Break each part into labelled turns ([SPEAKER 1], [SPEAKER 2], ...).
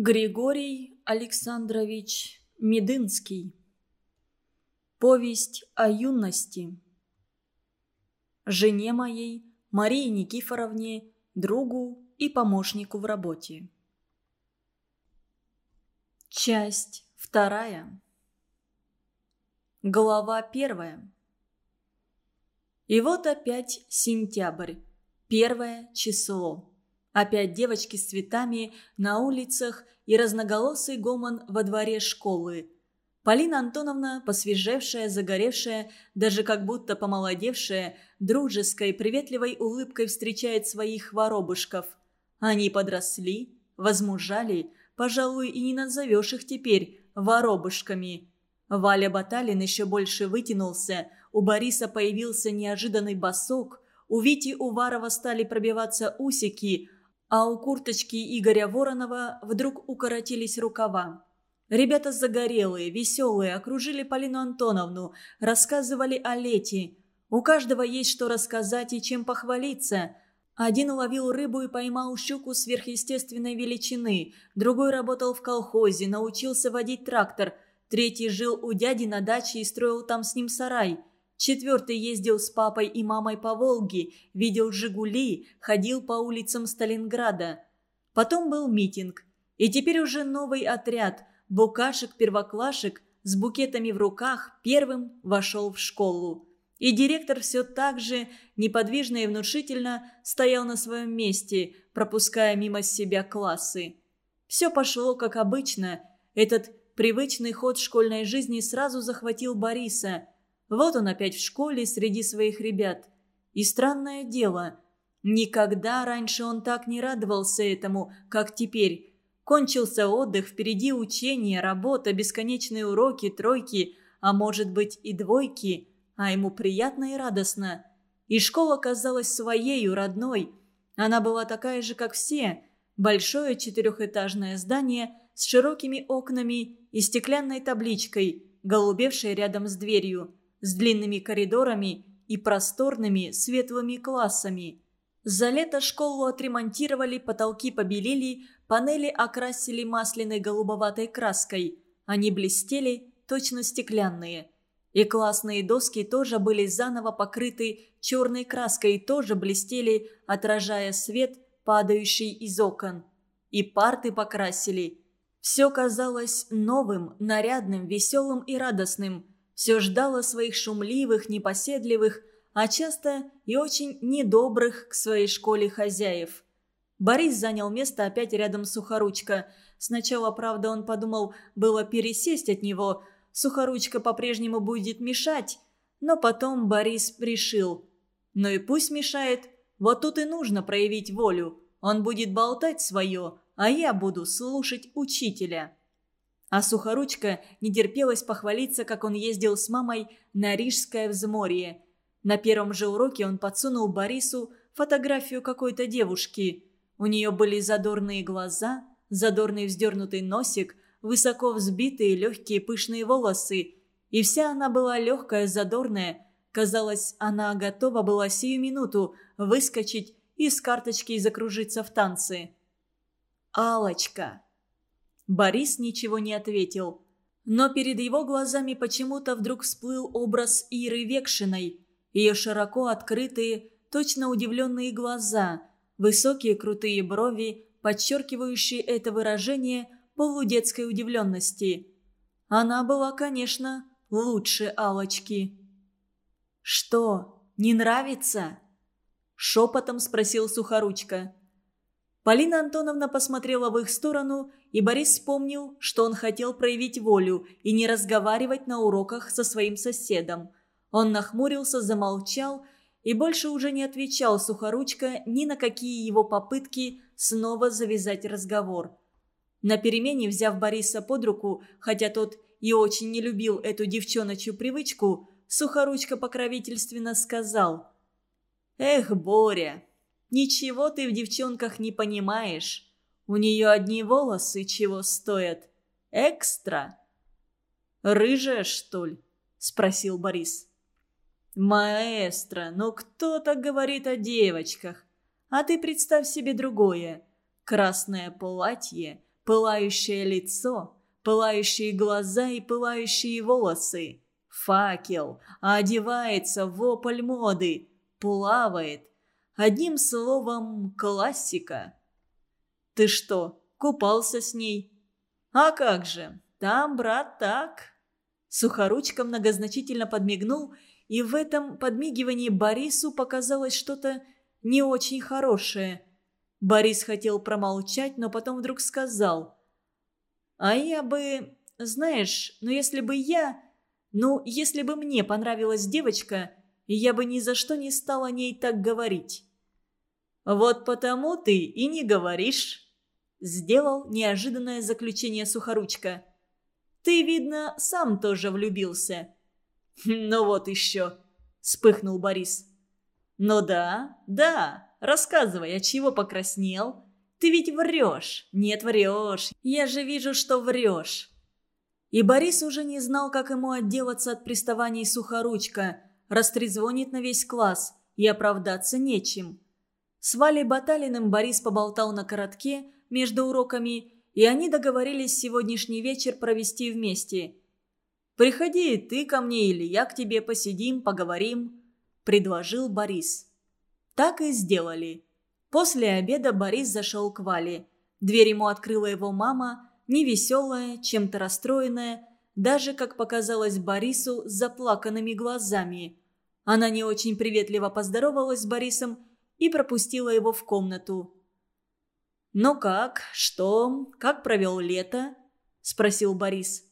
[SPEAKER 1] Григорий Александрович Медынский. Повесть о юности. Жене моей, Марии Никифоровне, другу и помощнику в работе. Часть вторая. Глава первая. И вот опять сентябрь, первое число. Опять девочки с цветами на улицах и разноголосый гомон во дворе школы. Полина Антоновна, посвежевшая, загоревшая, даже как будто помолодевшая, дружеской, приветливой улыбкой встречает своих воробушков. Они подросли, возмужали, пожалуй, и не назовешь их теперь воробушками. Валя Баталин еще больше вытянулся, у Бориса появился неожиданный босок, у Вити Уварова стали пробиваться усики – а у курточки Игоря Воронова вдруг укоротились рукава. Ребята загорелые, веселые, окружили Полину Антоновну, рассказывали о лете. У каждого есть что рассказать и чем похвалиться. Один ловил рыбу и поймал щуку сверхъестественной величины, другой работал в колхозе, научился водить трактор, третий жил у дяди на даче и строил там с ним сарай – Четвертый ездил с папой и мамой по Волге, видел «Жигули», ходил по улицам Сталинграда. Потом был митинг. И теперь уже новый отряд, букашек-первоклашек с букетами в руках, первым вошел в школу. И директор все так же, неподвижно и внушительно, стоял на своем месте, пропуская мимо себя классы. Все пошло как обычно. Этот привычный ход школьной жизни сразу захватил Бориса – вот он опять в школе среди своих ребят. И странное дело, никогда раньше он так не радовался этому, как теперь. Кончился отдых, впереди учения, работа, бесконечные уроки, тройки, а может быть и двойки, а ему приятно и радостно. И школа казалась своею, родной. Она была такая же, как все. Большое четырехэтажное здание с широкими окнами и стеклянной табличкой, голубевшей рядом с дверью с длинными коридорами и просторными светлыми классами. За лето школу отремонтировали, потолки побелили, панели окрасили масляной голубоватой краской. Они блестели, точно стеклянные. И классные доски тоже были заново покрыты черной краской и тоже блестели, отражая свет, падающий из окон. И парты покрасили. Все казалось новым, нарядным, веселым и радостным – все ждало своих шумливых, непоседливых, а часто и очень недобрых к своей школе хозяев. Борис занял место опять рядом с Сухоручка. Сначала, правда, он подумал было пересесть от него. Сухоручка по-прежнему будет мешать. Но потом Борис решил. Ну и пусть мешает. Вот тут и нужно проявить волю. Он будет болтать свое, а я буду слушать учителя. А Сухоручка не терпелось похвалиться, как он ездил с мамой на Рижское взморье. На первом же уроке он подсунул Борису фотографию какой-то девушки. У нее были задорные глаза, задорный вздернутый носик, высоко взбитые легкие пышные волосы. И вся она была легкая, задорная. Казалось, она готова была сию минуту выскочить из карточки и закружиться в танцы. алочка Борис ничего не ответил. Но перед его глазами почему-то вдруг всплыл образ Иры Векшиной. Ее широко открытые, точно удивленные глаза, высокие крутые брови, подчеркивающие это выражение полудетской удивленности. Она была, конечно, лучше алочки «Что, не нравится?» Шепотом спросил Сухоручка. Полина Антоновна посмотрела в их сторону, и Борис вспомнил, что он хотел проявить волю и не разговаривать на уроках со своим соседом. Он нахмурился, замолчал и больше уже не отвечал Сухоручка ни на какие его попытки снова завязать разговор. На перемене, взяв Бориса под руку, хотя тот и очень не любил эту девчоночью привычку, Сухоручка покровительственно сказал «Эх, Боря, Ничего ты в девчонках не понимаешь. У нее одни волосы чего стоят. Экстра. «Рыжая, что ли?» – спросил Борис. «Маэстро, ну кто так говорит о девочках? А ты представь себе другое. Красное платье, пылающее лицо, пылающие глаза и пылающие волосы. Факел, одевается в вопль моды, плавает. Одним словом, классика. Ты что, купался с ней? А как же, там, брат, так. Сухоручка многозначительно подмигнул, и в этом подмигивании Борису показалось что-то не очень хорошее. Борис хотел промолчать, но потом вдруг сказал. «А я бы... Знаешь, ну если бы я... Ну, если бы мне понравилась девочка, я бы ни за что не стал о ней так говорить». «Вот потому ты и не говоришь», — сделал неожиданное заключение Сухоручка. «Ты, видно, сам тоже влюбился». «Ну вот еще», — вспыхнул Борис. «Ну да, да, рассказывай, от чего покраснел? Ты ведь врешь. Нет, врешь. Я же вижу, что врешь». И Борис уже не знал, как ему отделаться от приставаний Сухоручка, растрезвонит на весь класс, и оправдаться нечем. С Валей Баталиным Борис поболтал на коротке между уроками, и они договорились сегодняшний вечер провести вместе. «Приходи ты ко мне или я к тебе посидим, поговорим», – предложил Борис. Так и сделали. После обеда Борис зашел к Вале. Дверь ему открыла его мама, невеселая, чем-то расстроенная, даже, как показалось Борису, с заплаканными глазами. Она не очень приветливо поздоровалась с Борисом и пропустила его в комнату. «Ну как? Что? Как провел лето?» – спросил Борис.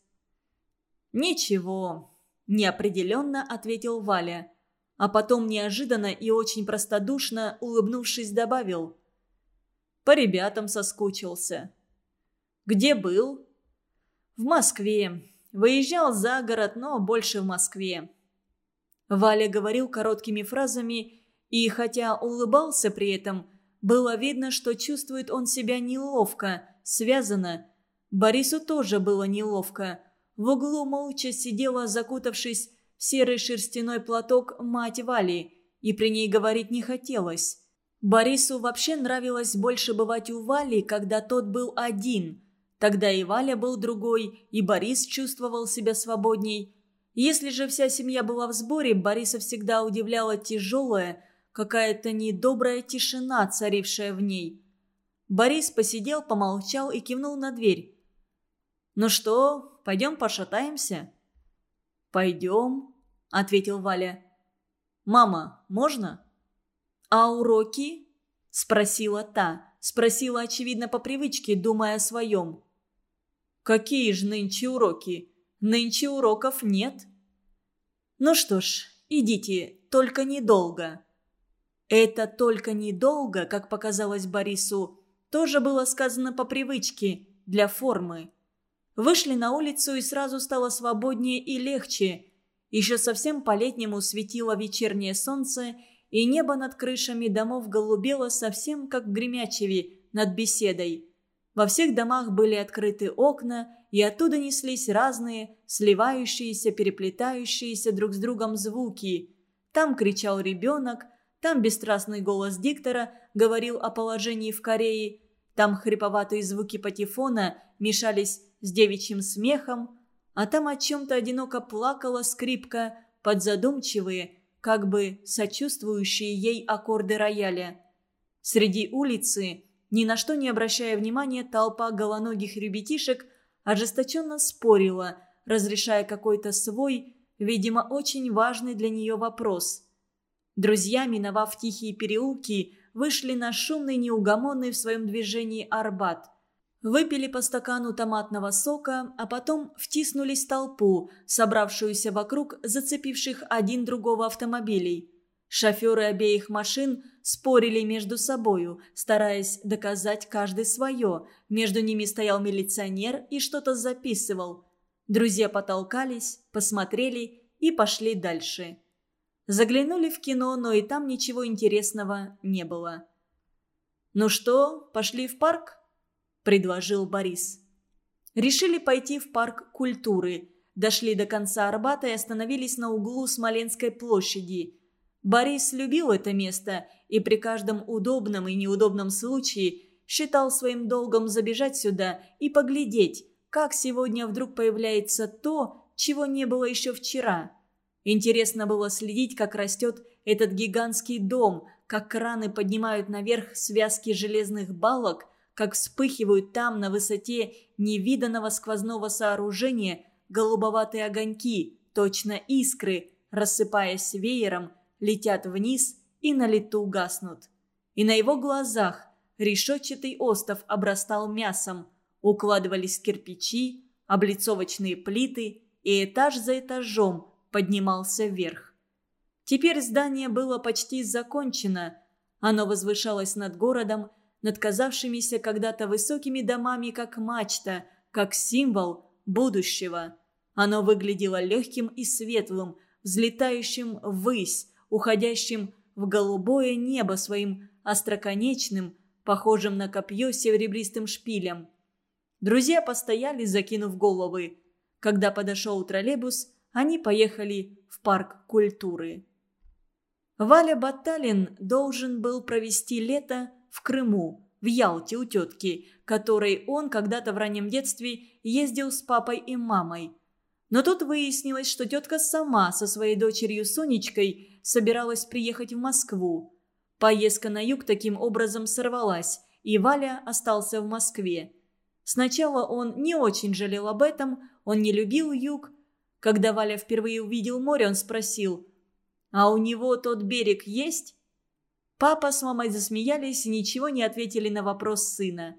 [SPEAKER 1] «Ничего», – неопределенно ответил Валя. А потом неожиданно и очень простодушно, улыбнувшись, добавил. «По ребятам соскучился». «Где был?» «В Москве. Выезжал за город, но больше в Москве». Валя говорил короткими фразами и, хотя улыбался при этом, было видно, что чувствует он себя неловко, связано. Борису тоже было неловко. В углу молча сидела, закутавшись в серый шерстяной платок, мать Вали, и при ней говорить не хотелось. Борису вообще нравилось больше бывать у Вали, когда тот был один. Тогда и Валя был другой, и Борис чувствовал себя свободней. Если же вся семья была в сборе, Бориса всегда удивляла тяжелая, какая-то недобрая тишина, царившая в ней. Борис посидел, помолчал и кивнул на дверь. «Ну что, пойдем пошатаемся?» «Пойдем», — ответил Валя. «Мама, можно?» «А уроки?» — спросила та. Спросила, очевидно, по привычке, думая о своем. «Какие же нынче уроки? Нынче уроков нет». «Ну что ж, идите, только недолго». Это только недолго, как показалось Борису, тоже было сказано по привычке, для формы. Вышли на улицу и сразу стало свободнее и легче. Еще совсем по-летнему светило вечернее солнце, и небо над крышами домов голубело совсем как в Гремячеве над беседой. Во всех домах были открыты окна, и оттуда неслись разные, сливающиеся, переплетающиеся друг с другом звуки. Там кричал ребенок, там бесстрастный голос диктора говорил о положении в Корее. Там хриповатые звуки патефона мешались с девичьим смехом. А там о чем-то одиноко плакала скрипка под задумчивые, как бы сочувствующие ей аккорды рояля. Среди улицы, ни на что не обращая внимания, толпа голоногих ребятишек ожесточенно спорила, разрешая какой-то свой, видимо, очень важный для нее вопрос – Друзья, миновав тихие переулки, вышли на шумный неугомонный в своем движении Арбат. Выпили по стакану томатного сока, а потом втиснулись в толпу, собравшуюся вокруг зацепивших один другого автомобилей. Шоферы обеих машин спорили между собою, стараясь доказать каждый свое. Между ними стоял милиционер и что-то записывал. Друзья потолкались, посмотрели и пошли дальше. Заглянули в кино, но и там ничего интересного не было. «Ну что, пошли в парк?» – предложил Борис. Решили пойти в парк культуры. Дошли до конца Арбата и остановились на углу Смоленской площади. Борис любил это место и при каждом удобном и неудобном случае считал своим долгом забежать сюда и поглядеть, как сегодня вдруг появляется то, чего не было еще вчера. Интересно было следить, как растет этот гигантский дом, как краны поднимают наверх связки железных балок, как вспыхивают там на высоте невиданного сквозного сооружения голубоватые огоньки, точно искры, рассыпаясь веером, летят вниз и на лету гаснут. И на его глазах решетчатый остов обрастал мясом, укладывались кирпичи, облицовочные плиты, и этаж за этажом поднимался вверх. Теперь здание было почти закончено. Оно возвышалось над городом, над казавшимися когда-то высокими домами, как мачта, как символ будущего. Оно выглядело легким и светлым, взлетающим ввысь, уходящим в голубое небо своим остроконечным, похожим на копье серебристым шпилем. Друзья постояли, закинув головы. Когда подошел троллейбус, они поехали в парк культуры. Валя Баталин должен был провести лето в Крыму, в Ялте у тетки, которой он когда-то в раннем детстве ездил с папой и мамой. Но тут выяснилось, что тетка сама со своей дочерью Сонечкой собиралась приехать в Москву. Поездка на юг таким образом сорвалась, и Валя остался в Москве. Сначала он не очень жалел об этом, он не любил юг. Когда Валя впервые увидел море, он спросил – а у него тот берег есть?» Папа с мамой засмеялись и ничего не ответили на вопрос сына.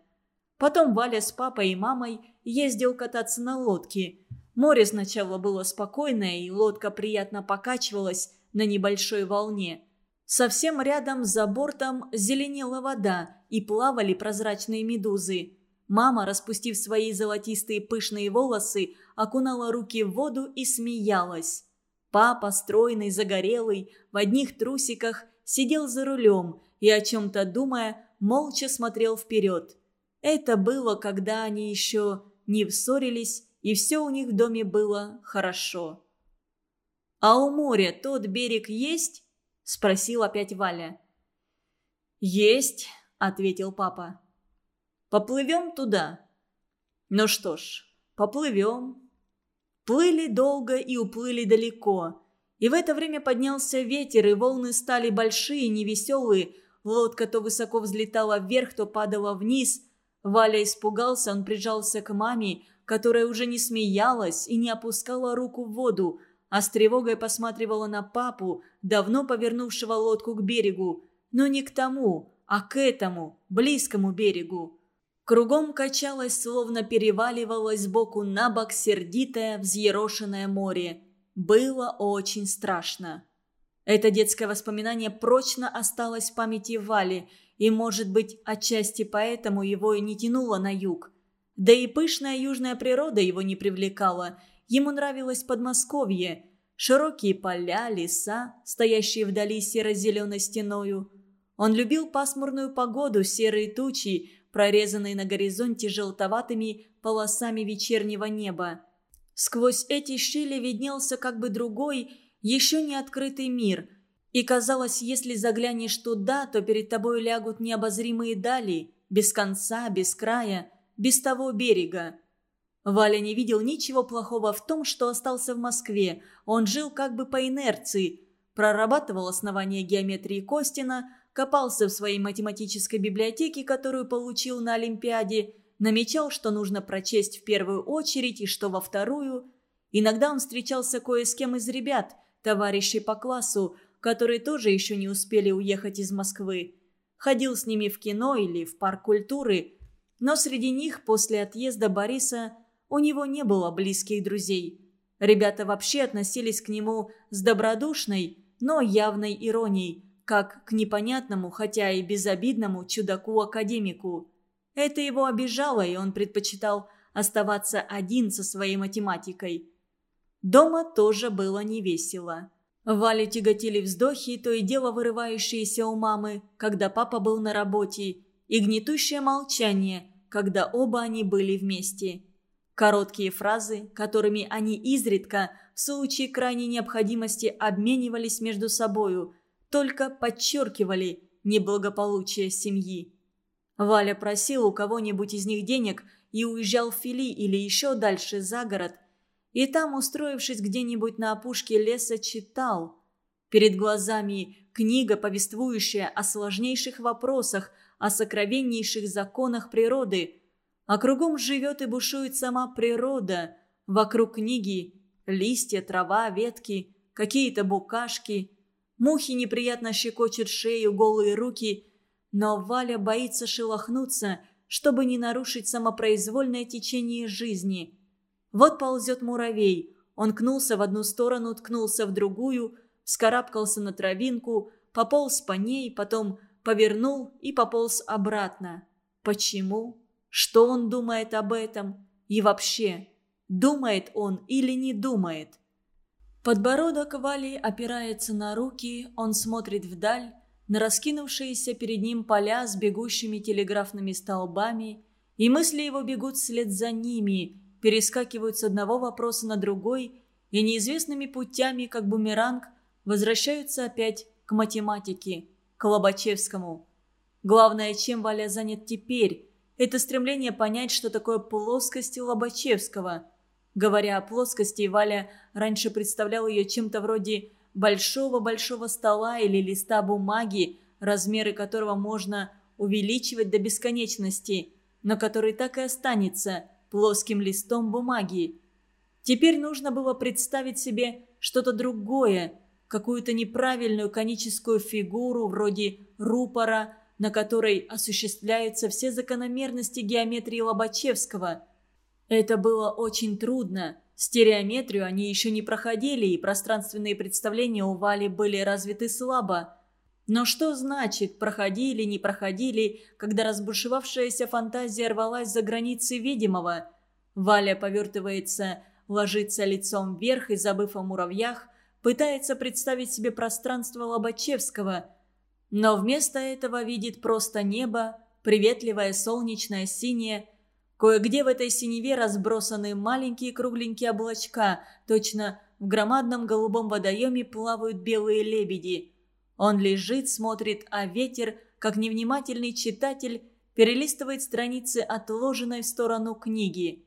[SPEAKER 1] Потом Валя с папой и мамой ездил кататься на лодке. Море сначала было спокойное, и лодка приятно покачивалась на небольшой волне. Совсем рядом за бортом зеленела вода, и плавали прозрачные медузы. Мама, распустив свои золотистые пышные волосы, окунала руки в воду и смеялась. Папа, стройный, загорелый, в одних трусиках, сидел за рулем и, о чем-то думая, молча смотрел вперед. Это было, когда они еще не вссорились, и все у них в доме было хорошо. «А у моря тот берег есть?» – спросил опять Валя. «Есть», – ответил папа. «Поплывем туда?» «Ну что ж, поплывем». Плыли долго и уплыли далеко. И в это время поднялся ветер, и волны стали большие, невеселые. Лодка то высоко взлетала вверх, то падала вниз. Валя испугался, он прижался к маме, которая уже не смеялась и не опускала руку в воду, а с тревогой посматривала на папу, давно повернувшего лодку к берегу. Но не к тому, а к этому, близкому берегу. Кругом качалось, словно переваливалось сбоку на бок сердитое, взъерошенное море. Было очень страшно. Это детское воспоминание прочно осталось в памяти Вали, и, может быть, отчасти поэтому его и не тянуло на юг. Да и пышная южная природа его не привлекала. Ему нравилось Подмосковье. Широкие поля, леса, стоящие вдали серо-зеленой стеною. Он любил пасмурную погоду, серые тучи, прорезанные на горизонте желтоватыми полосами вечернего неба. Сквозь эти щели виднелся как бы другой, еще не открытый мир. И казалось, если заглянешь туда, то перед тобой лягут необозримые дали, без конца, без края, без того берега. Валя не видел ничего плохого в том, что остался в Москве. Он жил как бы по инерции, прорабатывал основания геометрии Костина, копался в своей математической библиотеке, которую получил на Олимпиаде, намечал, что нужно прочесть в первую очередь и что во вторую. Иногда он встречался кое с кем из ребят, товарищей по классу, которые тоже еще не успели уехать из Москвы. Ходил с ними в кино или в парк культуры, но среди них после отъезда Бориса у него не было близких друзей. Ребята вообще относились к нему с добродушной, но явной иронией – как к непонятному, хотя и безобидному чудаку-академику. Это его обижало, и он предпочитал оставаться один со своей математикой. Дома тоже было невесело. Валю тяготили вздохи, то и дело вырывающиеся у мамы, когда папа был на работе, и гнетущее молчание, когда оба они были вместе. Короткие фразы, которыми они изредка, в случае крайней необходимости, обменивались между собою – только подчеркивали неблагополучие семьи. Валя просил у кого-нибудь из них денег и уезжал в Фили или еще дальше за город. И там, устроившись где-нибудь на опушке леса, читал. Перед глазами книга, повествующая о сложнейших вопросах, о сокровеннейших законах природы. А кругом живет и бушует сама природа. Вокруг книги листья, трава, ветки, какие-то букашки. Мухи неприятно щекочут шею, голые руки – но Валя боится шелохнуться, чтобы не нарушить самопроизвольное течение жизни. Вот ползет муравей. Он кнулся в одну сторону, ткнулся в другую, вскарабкался на травинку, пополз по ней, потом повернул и пополз обратно. Почему? Что он думает об этом? И вообще, думает он или не думает? Подбородок Вали опирается на руки, он смотрит вдаль, на раскинувшиеся перед ним поля с бегущими телеграфными столбами, и мысли его бегут вслед за ними, перескакивают с одного вопроса на другой и неизвестными путями, как бумеранг, возвращаются опять к математике, к Лобачевскому. Главное, чем Валя занят теперь, это стремление понять, что такое плоскость Лобачевского. Говоря о плоскости, Валя раньше представлял ее чем-то вроде большого-большого стола или листа бумаги, размеры которого можно увеличивать до бесконечности, но который так и останется плоским листом бумаги. Теперь нужно было представить себе что-то другое, какую-то неправильную коническую фигуру вроде рупора, на которой осуществляются все закономерности геометрии Лобачевского. Это было очень трудно – Стереометрию они еще не проходили, и пространственные представления у Вали были развиты слабо. Но что значит «проходили, не проходили», когда разбушевавшаяся фантазия рвалась за границы видимого? Валя повертывается, ложится лицом вверх и, забыв о муравьях, пытается представить себе пространство Лобачевского, но вместо этого видит просто небо, приветливое, солнечное, синее – Кое-где в этой синеве разбросаны маленькие кругленькие облачка, точно в громадном голубом водоеме плавают белые лебеди. Он лежит, смотрит, а ветер, как невнимательный читатель, перелистывает страницы отложенной в сторону книги.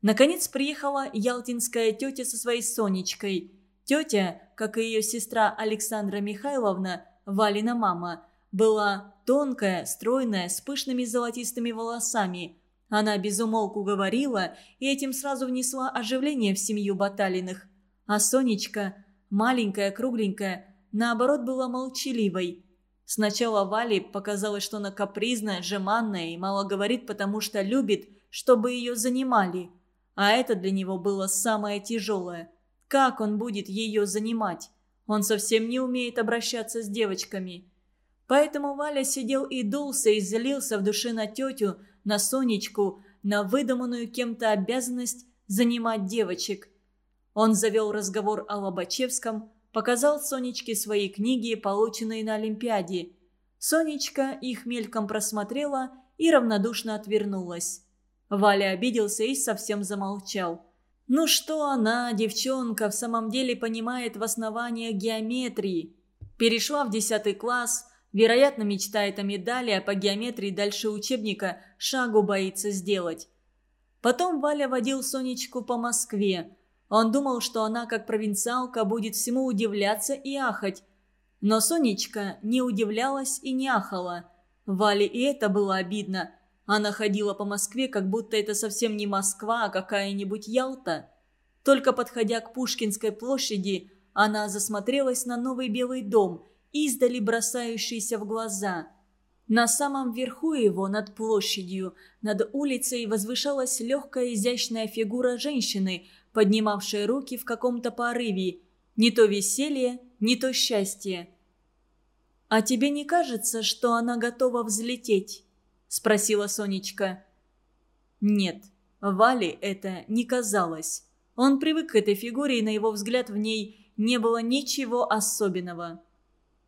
[SPEAKER 1] Наконец приехала ялтинская тетя со своей Сонечкой. Тетя, как и ее сестра Александра Михайловна, Валина мама, была тонкая, стройная, с пышными золотистыми волосами – она безумолку говорила и этим сразу внесла оживление в семью Баталиных. А Сонечка, маленькая, кругленькая, наоборот, была молчаливой. Сначала Вале показалось, что она капризная, жеманная и мало говорит, потому что любит, чтобы ее занимали. А это для него было самое тяжелое. Как он будет ее занимать? Он совсем не умеет обращаться с девочками. Поэтому Валя сидел и дулся и злился в душе на тетю, на Сонечку, на выдуманную кем-то обязанность занимать девочек. Он завел разговор о Лобачевском, показал Сонечке свои книги, полученные на Олимпиаде. Сонечка их мельком просмотрела и равнодушно отвернулась. Валя обиделся и совсем замолчал. Ну что она, девчонка, в самом деле понимает в основаниях геометрии? Перешла в десятый класс – Вероятно, мечтает о медали, а по геометрии дальше учебника шагу боится сделать. Потом Валя водил Сонечку по Москве. Он думал, что она, как провинциалка, будет всему удивляться и ахать. Но Сонечка не удивлялась и не ахала. Вале и это было обидно. Она ходила по Москве, как будто это совсем не Москва, а какая-нибудь Ялта. Только подходя к Пушкинской площади, она засмотрелась на новый белый дом – издали бросающийся в глаза. На самом верху его, над площадью, над улицей возвышалась легкая изящная фигура женщины, поднимавшей руки в каком-то порыве. Не то веселье, не то счастье. «А тебе не кажется, что она готова взлететь?» – спросила Сонечка. «Нет, Вале это не казалось. Он привык к этой фигуре, и на его взгляд в ней не было ничего особенного».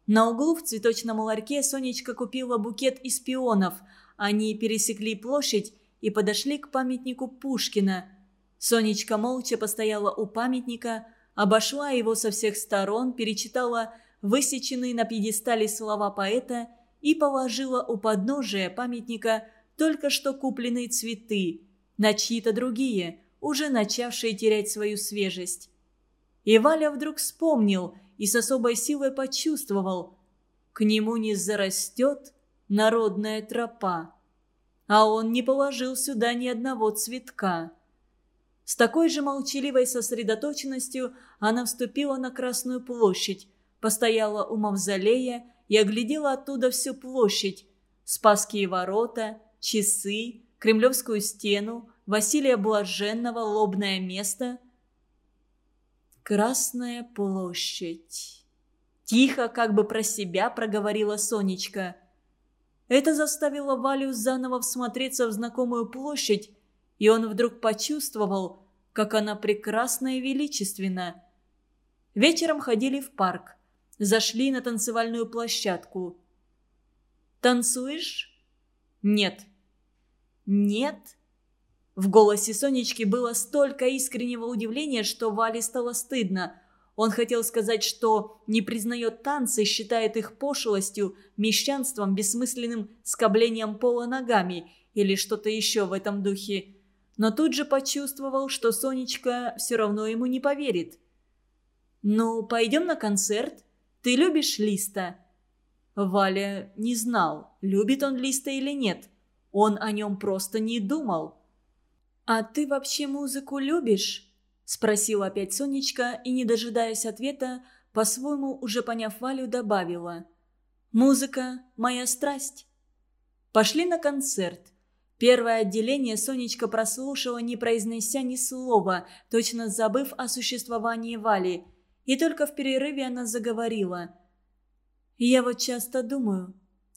[SPEAKER 1] На углу в цветочном ларьке Сонечка купила букет из пионов. Они пересекли площадь и подошли к памятнику Пушкина. Сонечка молча постояла у памятника, обошла его со всех сторон, перечитала высеченные на пьедестале слова поэта и положила у подножия памятника только что купленные цветы, на чьи-то другие, уже начавшие терять свою свежесть. И Валя вдруг вспомнил и с особой силой почувствовал, к нему не зарастет народная тропа. А он не положил сюда ни одного цветка. С такой же молчаливой сосредоточенностью она вступила на Красную площадь, постояла у мавзолея и оглядела оттуда всю площадь, Спасские ворота, часы, Кремлевскую стену, Василия Блаженного, лобное место. «Красная площадь». Тихо, как бы про себя, проговорила Сонечка. Это заставило Валю заново всмотреться в знакомую площадь, и он вдруг почувствовал, как она прекрасна и величественна. Вечером ходили в парк, зашли на танцевальную площадку. «Танцуешь?» «Нет». «Нет?» В голосе Сонечки было столько искреннего удивления, что Вале стало стыдно – он хотел сказать, что не признает танцы, считает их пошлостью, мещанством, бессмысленным скоблением пола ногами или что-то еще в этом духе. Но тут же почувствовал, что Сонечка все равно ему не поверит. «Ну, пойдем на концерт? Ты любишь Листа?» Валя не знал, любит он Листа или нет. Он о нем просто не думал. «А ты вообще музыку любишь?» Спросила опять Сонечка и, не дожидаясь ответа, по-своему, уже поняв Валю, добавила. «Музыка – моя страсть». Пошли на концерт. Первое отделение Сонечка прослушала, не произнеся ни слова, точно забыв о существовании Вали. И только в перерыве она заговорила. «Я вот часто думаю,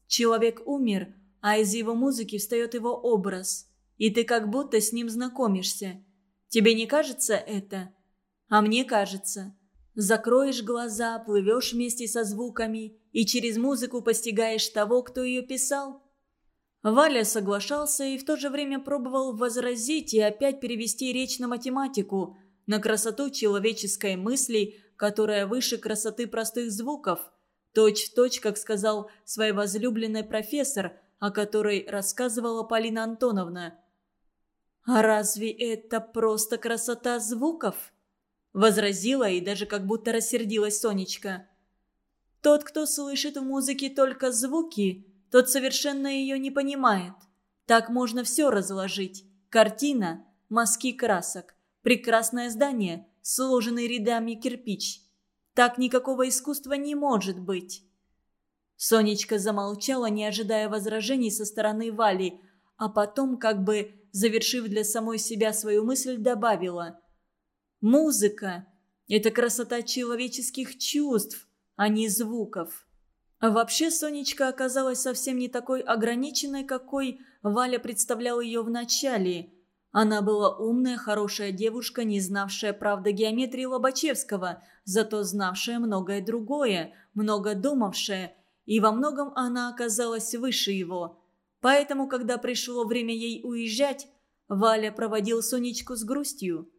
[SPEAKER 1] человек умер, а из его музыки встает его образ, и ты как будто с ним знакомишься». Тебе не кажется это? А мне кажется. Закроешь глаза, плывешь вместе со звуками и через музыку постигаешь того, кто ее писал. Валя соглашался и в то же время пробовал возразить и опять перевести речь на математику, на красоту человеческой мысли, которая выше красоты простых звуков. Точь в точь, как сказал свой возлюбленный профессор, о которой рассказывала Полина Антоновна. «А разве это просто красота звуков?» Возразила и даже как будто рассердилась Сонечка. «Тот, кто слышит в музыке только звуки, тот совершенно ее не понимает. Так можно все разложить. Картина, мазки красок, прекрасное здание, сложенный рядами кирпич. Так никакого искусства не может быть». Сонечка замолчала, не ожидая возражений со стороны Вали, а потом, как бы завершив для самой себя свою мысль, добавила. «Музыка – это красота человеческих чувств, а не звуков». А вообще Сонечка оказалась совсем не такой ограниченной, какой Валя представлял ее вначале. Она была умная, хорошая девушка, не знавшая правды геометрии Лобачевского, зато знавшая многое другое, много думавшая, и во многом она оказалась выше его – Поэтому, когда пришло время ей уезжать, Валя проводил Сонечку с грустью.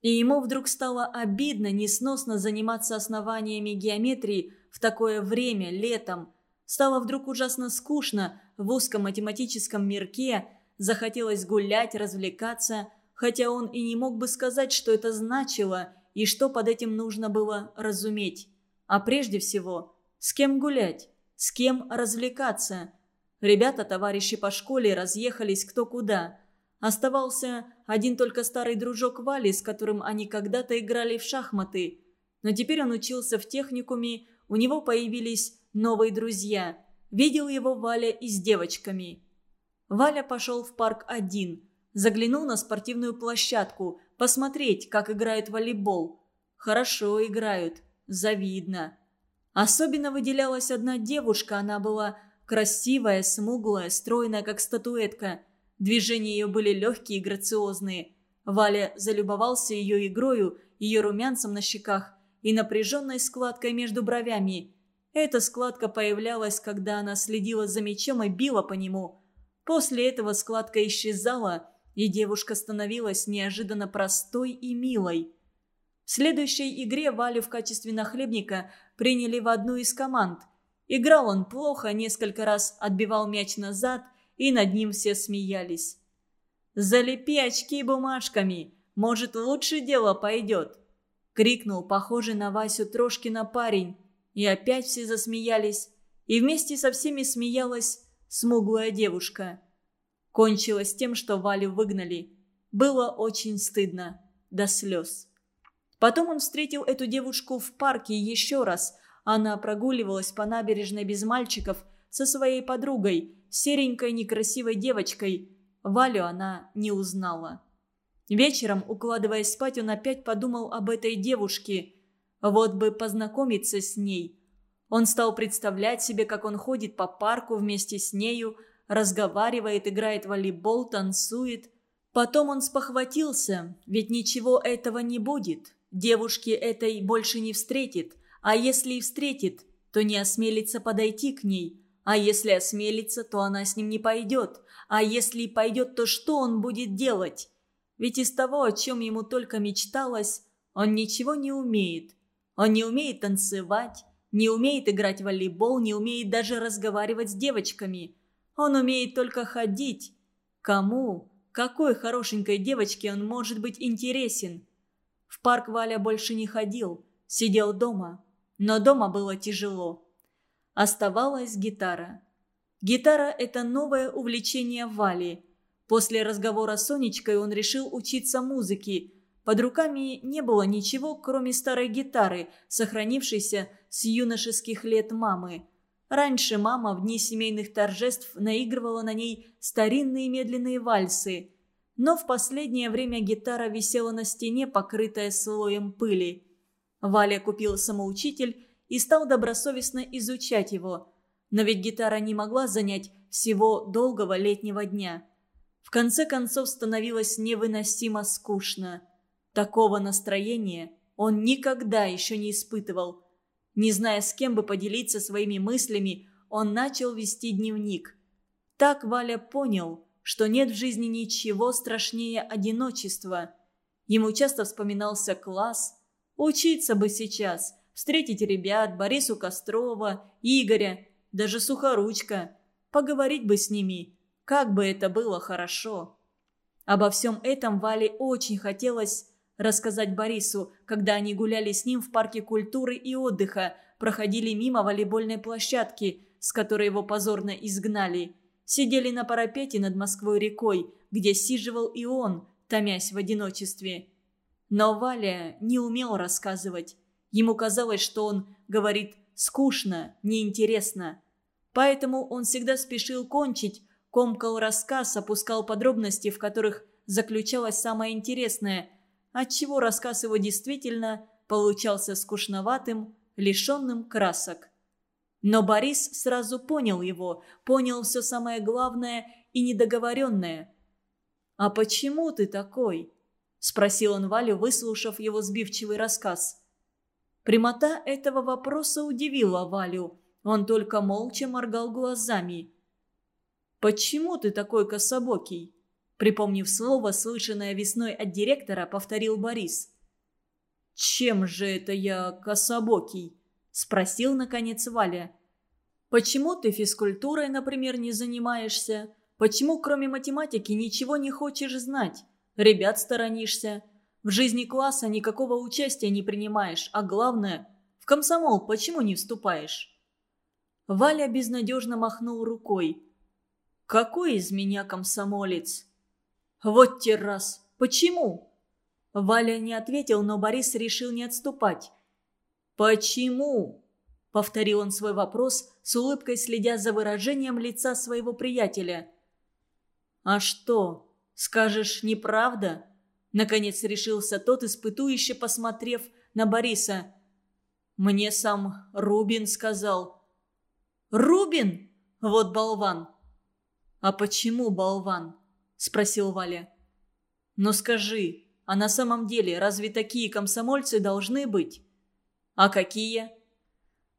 [SPEAKER 1] И ему вдруг стало обидно несносно заниматься основаниями геометрии в такое время, летом. Стало вдруг ужасно скучно в узком математическом мирке, захотелось гулять, развлекаться, хотя он и не мог бы сказать, что это значило и что под этим нужно было разуметь. А прежде всего, с кем гулять, с кем развлекаться – Ребята, товарищи по школе, разъехались кто куда. Оставался один только старый дружок Вали, с которым они когда-то играли в шахматы. Но теперь он учился в техникуме, у него появились новые друзья. Видел его Валя и с девочками. Валя пошел в парк один. Заглянул на спортивную площадку, посмотреть, как играют в волейбол. Хорошо играют, завидно. Особенно выделялась одна девушка, она была Красивая, смуглая, стройная, как статуэтка. Движения ее были легкие и грациозные. Валя залюбовался ее игрою, ее румянцем на щеках и напряженной складкой между бровями. Эта складка появлялась, когда она следила за мечом и била по нему. После этого складка исчезала, и девушка становилась неожиданно простой и милой. В следующей игре Валю в качестве нахлебника приняли в одну из команд – Играл он плохо, несколько раз отбивал мяч назад, и над ним все смеялись. «Залепи очки бумажками, может, лучше дело пойдет!» — крикнул похожий на Васю Трошкина парень. И опять все засмеялись, и вместе со всеми смеялась смуглая девушка. Кончилось тем, что Валю выгнали. Было очень стыдно, до слез. Потом он встретил эту девушку в парке еще раз. Она прогуливалась по набережной без мальчиков со своей подругой, серенькой некрасивой девочкой. Валю она не узнала. Вечером, укладываясь спать, он опять подумал об этой девушке. Вот бы познакомиться с ней. Он стал представлять себе, как он ходит по парку вместе с нею, разговаривает, играет в волейбол, танцует. Потом он спохватился, ведь ничего этого не будет. Девушки этой больше не встретит, а если и встретит, то не осмелится подойти к ней. А если осмелится, то она с ним не пойдет. А если и пойдет, то что он будет делать? Ведь из того, о чем ему только мечталось, он ничего не умеет. Он не умеет танцевать, не умеет играть в волейбол, не умеет даже разговаривать с девочками. Он умеет только ходить. Кому, какой хорошенькой девочке он может быть интересен? В парк Валя больше не ходил, сидел дома. Но дома было тяжело. Оставалась гитара. Гитара – это новое увлечение Вали – После разговора с Сонечкой он решил учиться музыке. Под руками не было ничего, кроме старой гитары, сохранившейся с юношеских лет мамы. Раньше мама в дни семейных торжеств наигрывала на ней старинные медленные вальсы. Но в последнее время гитара висела на стене, покрытая слоем пыли. Валя купил самоучитель и стал добросовестно изучать его. Но ведь гитара не могла занять всего долгого летнего дня. В конце концов становилось невыносимо скучно. Такого настроения он никогда еще не испытывал. Не зная, с кем бы поделиться своими мыслями, он начал вести дневник. Так Валя понял, что нет в жизни ничего страшнее одиночества. Ему часто вспоминался класс. Учиться бы сейчас, встретить ребят, Борису Кострова, Игоря, даже Сухоручка. Поговорить бы с ними – как бы это было хорошо. Обо всем этом Вале очень хотелось рассказать Борису, когда они гуляли с ним в парке культуры и отдыха, проходили мимо волейбольной площадки, с которой его позорно изгнали. Сидели на парапете над Москвой-рекой, где сиживал и он, томясь в одиночестве. Но Валя не умел рассказывать. Ему казалось, что он говорит скучно, неинтересно. Поэтому он всегда спешил кончить, комкал рассказ, опускал подробности, в которых заключалось самое интересное, отчего рассказ его действительно получался скучноватым, лишенным красок. Но Борис сразу понял его, понял все самое главное и недоговоренное. «А почему ты такой?» – спросил он Валю, выслушав его сбивчивый рассказ. Прямота этого вопроса удивила Валю. Он только молча моргал глазами – «Почему ты такой кособокий?» Припомнив слово, слышанное весной от директора, повторил Борис. «Чем же это я кособокий?» – спросил, наконец, Валя. «Почему ты физкультурой, например, не занимаешься? Почему, кроме математики, ничего не хочешь знать? Ребят сторонишься? В жизни класса никакого участия не принимаешь, а главное – в комсомол почему не вступаешь?» Валя безнадежно махнул рукой – какой из меня комсомолец? Вот те раз. Почему? Валя не ответил, но Борис решил не отступать. «Почему?» – повторил он свой вопрос, с улыбкой следя за выражением лица своего приятеля. «А что, скажешь, неправда?» Наконец решился тот, испытующе посмотрев на Бориса. «Мне сам Рубин сказал». «Рубин? Вот болван!» «А почему болван?» – спросил Валя. «Но скажи, а на самом деле разве такие комсомольцы должны быть?» «А какие?»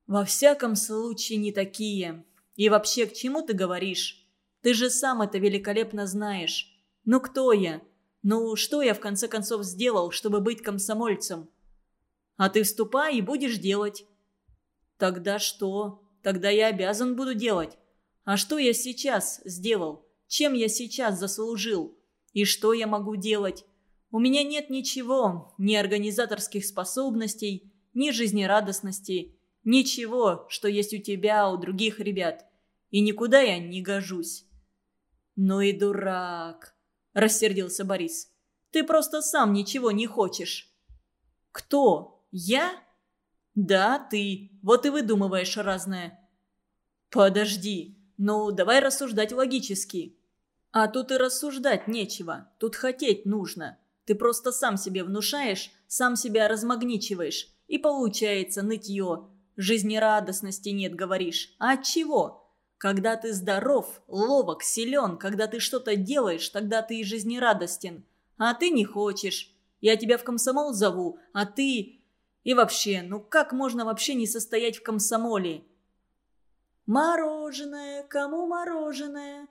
[SPEAKER 1] «Во всяком случае не такие. И вообще, к чему ты говоришь? Ты же сам это великолепно знаешь. Ну кто я? Ну что я в конце концов сделал, чтобы быть комсомольцем?» «А ты вступай и будешь делать». «Тогда что? тогда я обязан буду делать. А что я сейчас сделал? Чем я сейчас заслужил? И что я могу делать? У меня нет ничего, ни организаторских способностей, ни жизнерадостности, ничего, что есть у тебя, у других ребят. И никуда я не гожусь. «Ну и дурак!» – рассердился Борис. «Ты просто сам ничего не хочешь». «Кто? Я?» «Да, ты. Вот и выдумываешь разное». «Подожди. Ну, давай рассуждать логически». «А тут и рассуждать нечего. Тут хотеть нужно. Ты просто сам себе внушаешь, сам себя размагничиваешь. И получается нытье. Жизнерадостности нет, говоришь. А от чего? Когда ты здоров, ловок, силен, когда ты что-то делаешь, тогда ты и жизнерадостен. А ты не хочешь. Я тебя в комсомол зову, а ты... И вообще, ну как можно вообще не состоять в комсомоле? «Мороженое, кому мороженое?»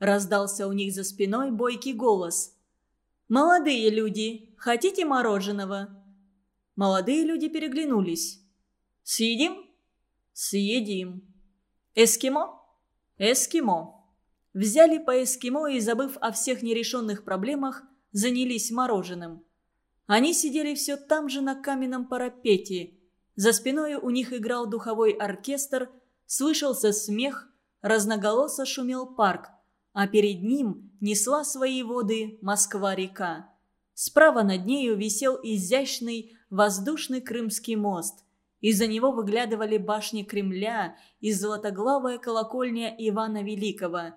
[SPEAKER 1] Раздался у них за спиной бойкий голос – «Молодые люди, хотите мороженого?» Молодые люди переглянулись. «Съедим?» «Съедим». «Эскимо?» «Эскимо». Взяли по эскимо и, забыв о всех нерешенных проблемах, занялись мороженым. Они сидели все там же на каменном парапете. За спиной у них играл духовой оркестр, слышался смех, разноголосо шумел парк, а перед ним несла свои воды Москва-река. Справа над нею висел изящный воздушный Крымский мост. Из-за него выглядывали башни Кремля и золотоглавая колокольня Ивана Великого.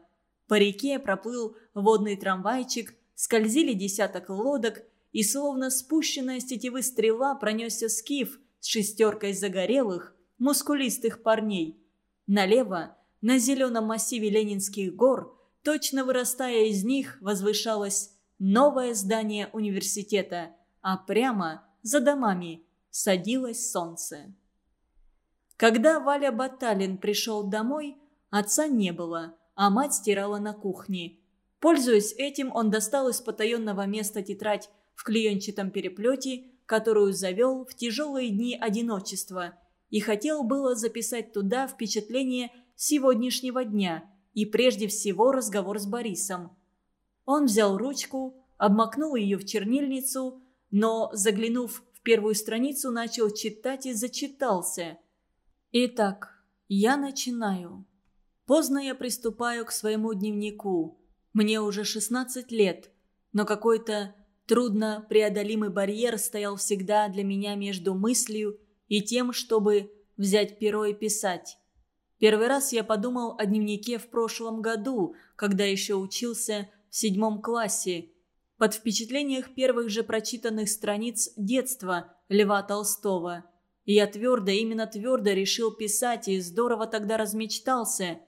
[SPEAKER 1] По реке проплыл водный трамвайчик, скользили десяток лодок, и словно спущенная с тетивы стрела пронесся скиф с шестеркой загорелых, мускулистых парней. Налево, на зеленом массиве Ленинских гор, Точно вырастая из них, возвышалось новое здание университета, а прямо за домами садилось солнце. Когда Валя Баталин пришел домой, отца не было, а мать стирала на кухне. Пользуясь этим, он достал из потаенного места тетрадь в клеенчатом переплете, которую завел в тяжелые дни одиночества, и хотел было записать туда впечатление сегодняшнего дня – и прежде всего разговор с Борисом. Он взял ручку, обмакнул ее в чернильницу, но, заглянув первую страницу, начал читать и зачитался. «Итак, я начинаю. Поздно я приступаю к своему дневнику. Мне уже 16 лет, но какой-то трудно преодолимый барьер стоял всегда для меня между мыслью и тем, чтобы взять перо и писать. Первый раз я подумал о дневнике в прошлом году, когда еще учился в седьмом классе. Под впечатлениях первых же прочитанных страниц детства Льва Толстого. Я твердо, именно твердо решил писать и здорово тогда размечтался.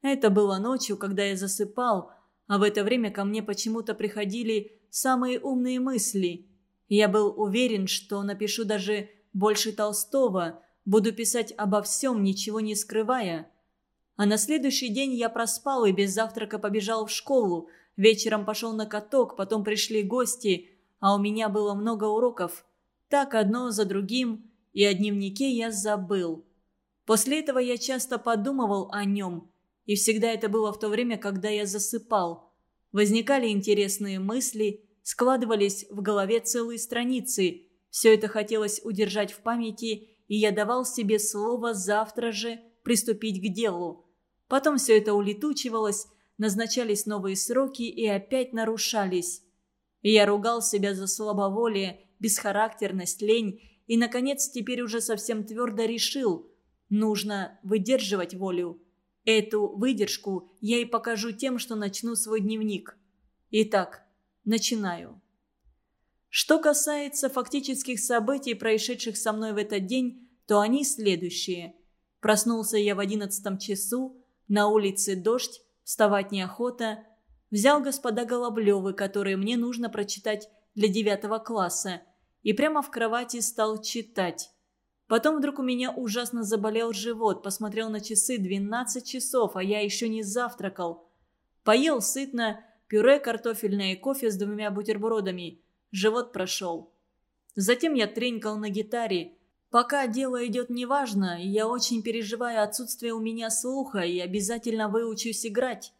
[SPEAKER 1] Это было ночью, когда я засыпал, а в это время ко мне почему-то приходили самые умные мысли. Я был уверен, что напишу даже больше Толстого – Буду писать обо всем, ничего не скрывая. А на следующий день я проспал и без завтрака побежал в школу. Вечером пошел на каток, потом пришли гости, а у меня было много уроков. Так одно за другим, и о дневнике я забыл. После этого я часто подумывал о нем, и всегда это было в то время, когда я засыпал. Возникали интересные мысли, складывались в голове целые страницы. Все это хотелось удержать в памяти и я давал себе слово завтра же приступить к делу. Потом все это улетучивалось, назначались новые сроки и опять нарушались. И я ругал себя за слабоволие, бесхарактерность, лень и, наконец, теперь уже совсем твердо решил – нужно выдерживать волю. Эту выдержку я и покажу тем, что начну свой дневник. Итак, начинаю. Что касается фактических событий, происшедших со мной в этот день, то они следующие. Проснулся я в одиннадцатом часу, на улице дождь, вставать неохота. Взял господа Голоблевы, которые мне нужно прочитать для девятого класса, и прямо в кровати стал читать. Потом вдруг у меня ужасно заболел живот, посмотрел на часы 12 часов, а я еще не завтракал. Поел сытно, пюре картофельное и кофе с двумя бутербродами – живот прошел. Затем я тренькал на гитаре. Пока дело идет неважно, я очень переживаю отсутствие у меня слуха и обязательно выучусь играть.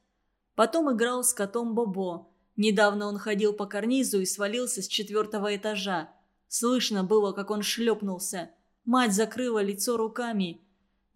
[SPEAKER 1] Потом играл с котом Бобо. Недавно он ходил по карнизу и свалился с четвертого этажа. Слышно было, как он шлепнулся. Мать закрыла лицо руками.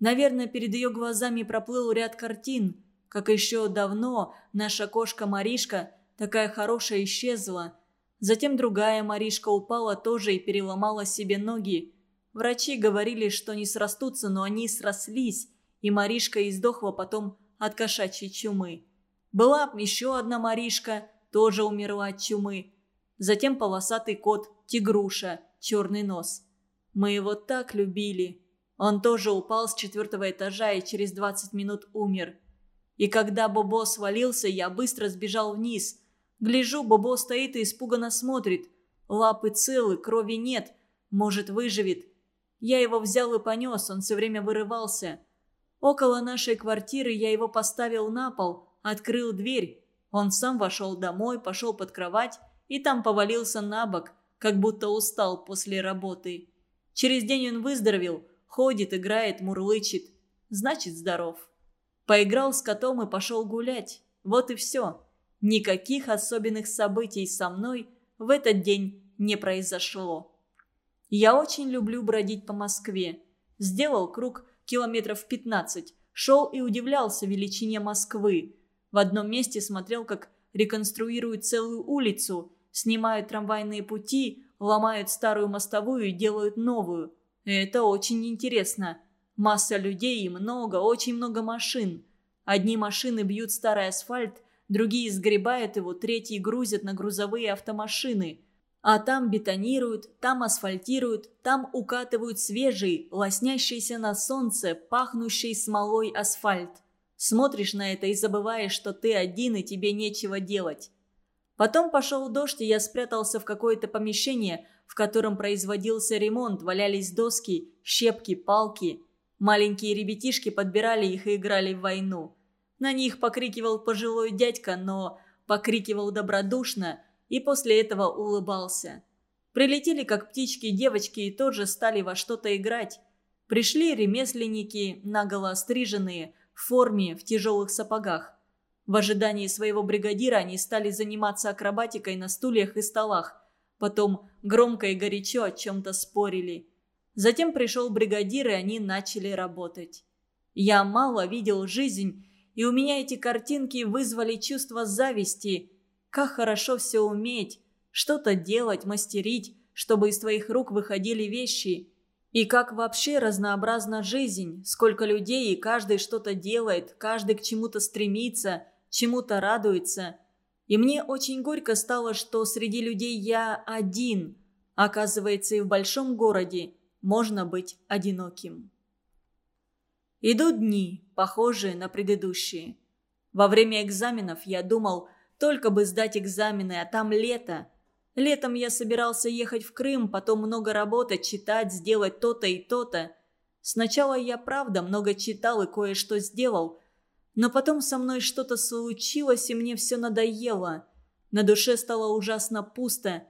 [SPEAKER 1] Наверное, перед ее глазами проплыл ряд картин. Как еще давно наша кошка Маришка, такая хорошая, исчезла. Затем другая Маришка упала тоже и переломала себе ноги. Врачи говорили, что не срастутся, но они срослись, и Маришка издохла потом от кошачьей чумы. Была еще одна Маришка, тоже умерла от чумы. Затем полосатый кот Тигруша, черный нос. Мы его так любили. Он тоже упал с четвертого этажа и через 20 минут умер. И когда Бобо свалился, я быстро сбежал вниз. Гляжу, Бобо стоит и испуганно смотрит. Лапы целы, крови нет. Может, выживет. Я его взял и понес, он все время вырывался. Около нашей квартиры я его поставил на пол, открыл дверь. Он сам вошел домой, пошел под кровать и там повалился на бок, как будто устал после работы. Через день он выздоровел, ходит, играет, мурлычет. Значит, здоров. Поиграл с котом и пошел гулять. Вот и все. Никаких особенных событий со мной в этот день не произошло. Я очень люблю бродить по Москве. Сделал круг километров 15, шел и удивлялся величине Москвы. В одном месте смотрел, как реконструируют целую улицу, снимают трамвайные пути, ломают старую мостовую и делают новую. Это очень интересно. Масса людей и много, очень много машин. Одни машины бьют старый асфальт, другие сгребают его, третьи грузят на грузовые автомашины – а там бетонируют, там асфальтируют, там укатывают свежий, лоснящийся на солнце, пахнущий смолой асфальт. Смотришь на это и забываешь, что ты один и тебе нечего делать. Потом пошел дождь, и я спрятался в какое-то помещение, в котором производился ремонт, валялись доски, щепки, палки. Маленькие ребятишки подбирали их и играли в войну. На них покрикивал пожилой дядька, но покрикивал добродушно – и после этого улыбался. Прилетели как птички девочки и тоже стали во что-то играть. Пришли ремесленники, наголо стриженные, в форме, в тяжелых сапогах. В ожидании своего бригадира они стали заниматься акробатикой на стульях и столах. Потом громко и горячо о чем-то спорили. Затем пришел бригадир, и они начали работать. Я мало видел жизнь, и у меня эти картинки вызвали чувство зависти – как хорошо все уметь, что-то делать, мастерить, чтобы из твоих рук выходили вещи. И как вообще разнообразна жизнь, сколько людей, и каждый что-то делает, каждый к чему-то стремится, чему-то радуется. И мне очень горько стало, что среди людей я один. Оказывается, и в большом городе можно быть одиноким. Идут дни, похожие на предыдущие. Во время экзаменов я думал – только бы сдать экзамены, а там лето. Летом я собирался ехать в Крым, потом много работать, читать, сделать то-то и то-то. Сначала я правда много читал и кое-что сделал. Но потом со мной что-то случилось, и мне все надоело. На душе стало ужасно пусто.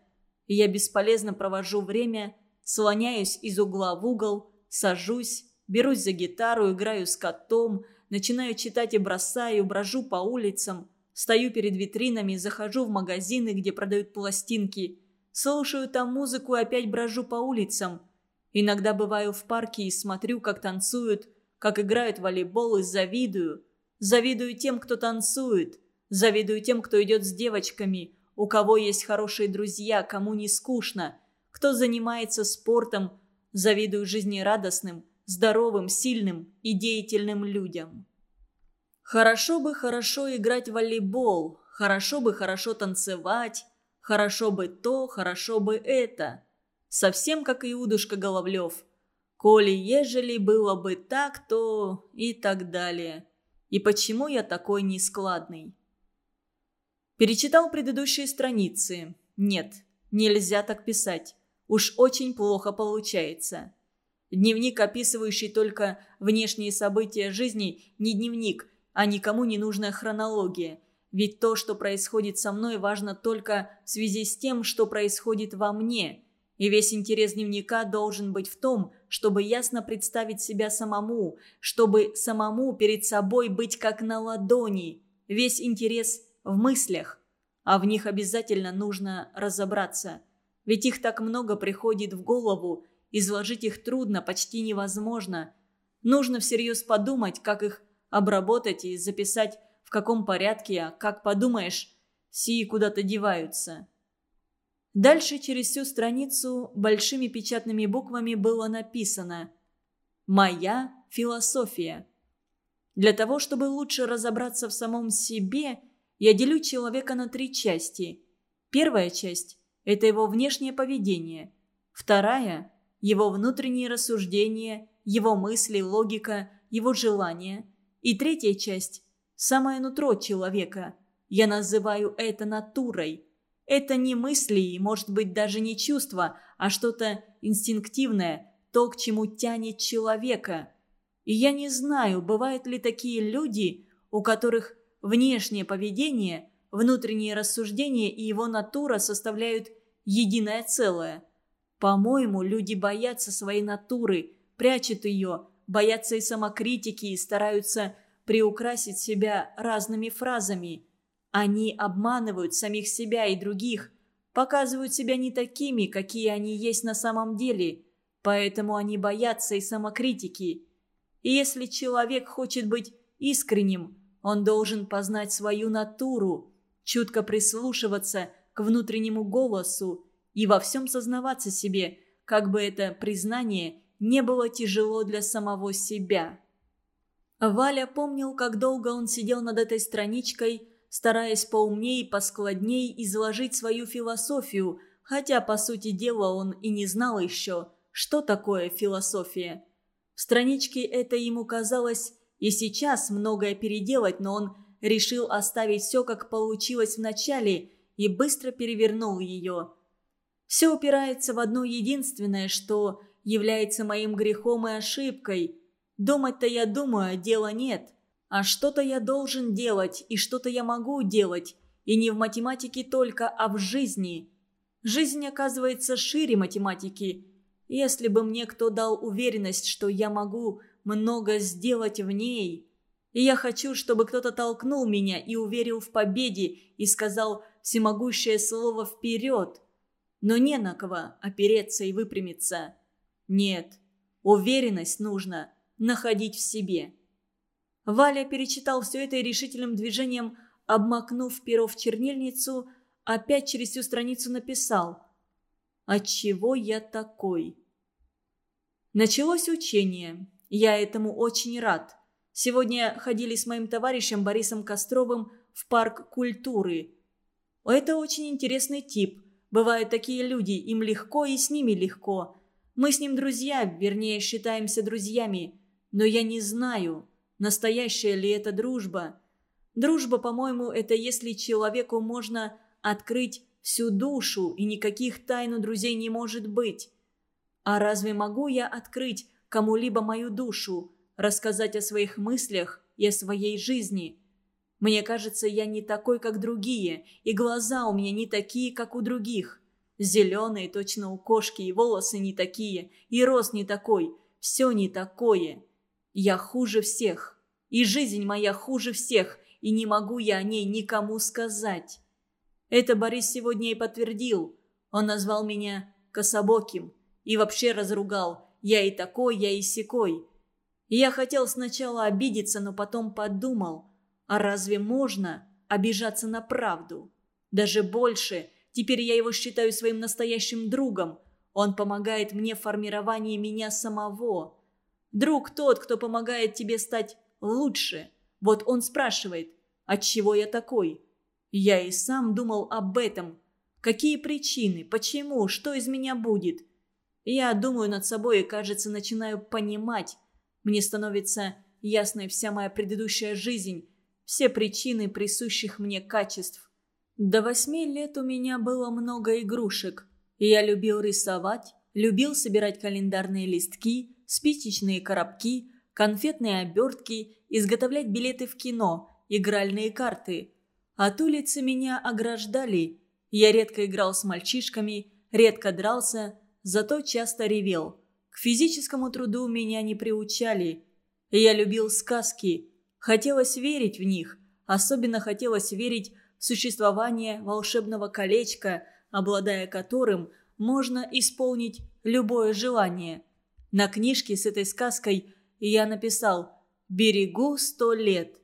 [SPEAKER 1] И я бесполезно провожу время, слоняюсь из угла в угол, сажусь, берусь за гитару, играю с котом, начинаю читать и бросаю, брожу по улицам – Стою перед витринами, захожу в магазины, где продают пластинки. Слушаю там музыку и опять брожу по улицам. Иногда бываю в парке и смотрю, как танцуют, как играют в волейбол и завидую. Завидую тем, кто танцует. Завидую тем, кто идет с девочками, у кого есть хорошие друзья, кому не скучно, кто занимается спортом. Завидую жизнерадостным, здоровым, сильным и деятельным людям. Хорошо бы хорошо играть в волейбол, хорошо бы хорошо танцевать, хорошо бы то, хорошо бы это. Совсем как Иудушка Головлев. Коли ежели было бы так, то и так далее. И почему я такой нескладный? Перечитал предыдущие страницы. Нет, нельзя так писать. Уж очень плохо получается. Дневник, описывающий только внешние события жизни, не дневник – а никому не нужная хронология. Ведь то, что происходит со мной, важно только в связи с тем, что происходит во мне. И весь интерес дневника должен быть в том, чтобы ясно представить себя самому, чтобы самому перед собой быть как на ладони. Весь интерес в мыслях. А в них обязательно нужно разобраться. Ведь их так много приходит в голову, изложить их трудно, почти невозможно. Нужно всерьез подумать, как их обработать и записать в каком порядке, а как подумаешь, сии куда-то деваются. Дальше через всю страницу большими печатными буквами было написано «Моя философия». Для того, чтобы лучше разобраться в самом себе, я делю человека на три части. Первая часть – это его внешнее поведение. Вторая – его внутренние рассуждения, его мысли, логика, его желания. И третья часть – самое нутро человека. Я называю это натурой – это не мысли и, может быть, даже не чувства, а что-то инстинктивное, то, к чему тянет человека. И я не знаю, бывают ли такие люди, у которых внешнее поведение, внутренние рассуждения и его натура составляют единое целое. По-моему, люди боятся своей натуры, прячут ее, боятся и самокритики и стараются приукрасить себя разными фразами – они обманывают самих себя и других, показывают себя не такими, какие они есть на самом деле, поэтому они боятся и самокритики. И если человек хочет быть искренним, он должен познать свою натуру, чутко прислушиваться к внутреннему голосу и во всем сознаваться себе, как бы это признание не было тяжело для самого себя. Валя помнил, как долго он сидел над этой страничкой, стараясь поумнее и поскладней изложить свою философию, хотя, по сути дела, он и не знал еще, что такое философия. В страничке это ему казалось и сейчас многое переделать, но он решил оставить все, как получилось в начале, и быстро перевернул ее. Все упирается в одно единственное, что является моим грехом и ошибкой. Думать-то я думаю, а дела нет. А что-то я должен делать, и что-то я могу делать. И не в математике только, а в жизни. Жизнь оказывается шире математики. Если бы мне кто дал уверенность, что я могу много сделать в ней... И я хочу, чтобы кто-то толкнул меня и уверил в победе и сказал всемогущее слово «вперед». Но не на кого опереться и выпрямиться. Нет, уверенность нужно находить в себе. Валя перечитал все это и решительным движением, обмакнув перо в чернильницу, опять через всю страницу написал «Отчего я такой?». Началось учение. Я этому очень рад. Сегодня ходили с моим товарищем Борисом Костровым в парк культуры. Это очень интересный тип. Бывают такие люди, им легко и с ними легко. Мы с ним друзья, вернее, считаемся друзьями. Но я не знаю, Настоящая ли это дружба? Дружба, по-моему, это если человеку можно открыть всю душу, и никаких тайн у друзей не может быть. А разве могу я открыть кому-либо мою душу, рассказать о своих мыслях и о своей жизни? Мне кажется, я не такой, как другие, и глаза у меня не такие, как у других. Зеленые, точно у кошки, и волосы не такие, и рост не такой, все не такое. Я хуже всех. И жизнь моя хуже всех, и не могу я о ней никому сказать. Это Борис сегодня и подтвердил. Он назвал меня кособоким и вообще разругал. Я и такой, я и сякой. я хотел сначала обидеться, но потом подумал, а разве можно обижаться на правду? Даже больше, теперь я его считаю своим настоящим другом. Он помогает мне в формировании меня самого. Друг тот, кто помогает тебе стать лучше. Вот он спрашивает, от чего я такой? Я и сам думал об этом. Какие причины, почему, что из меня будет? Я думаю над собой и, кажется, начинаю понимать. Мне становится ясной вся моя предыдущая жизнь, все причины присущих мне качеств. До восьми лет у меня было много игрушек. Я любил рисовать, любил собирать календарные листки, спичечные коробки, конфетные обертки, изготовлять билеты в кино, игральные карты. От улицы меня ограждали. Я редко играл с мальчишками, редко дрался, зато часто ревел. К физическому труду меня не приучали. Я любил сказки. Хотелось верить в них. Особенно хотелось верить существование волшебного колечка, обладая которым можно исполнить любое желание. На книжке с этой сказкой я написал «Берегу сто лет».